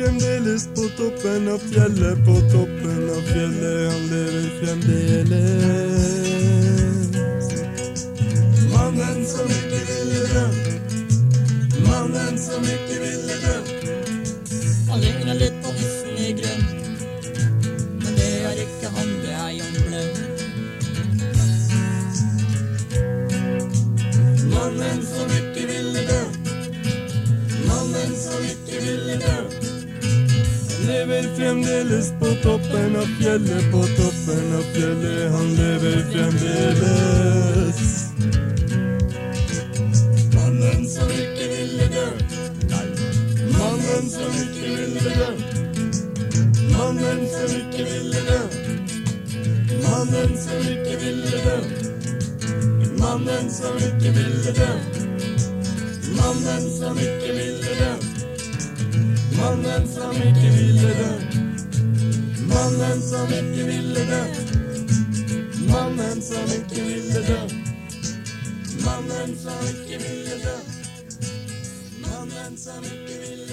fremdeles på toppen av fjellet, på toppen av fjellet, han lever fremdeles. Mannen som ikke ville dø, mannen som ikke ville dø. Han ligner litt på nissen i grønn. Men det er ikke han, det er Jan Blød. Mannen som ikke lever fremdeles på toppen av fjellet, på toppen av fjellet. Han lever fremdeles. Mannen som ikke ville dø. Mannen som ikke ville dø. Mannen som ikke ville dø. Mannen som ikke ville dø. Mannen som ikke ville dø. Mannen som ikke ville dø. Mannen Mallensa mycket ville den Mannen som mycket ville dö Mannen som mycket ville dö Mannen som mycket ville dö Mannen som mycket ville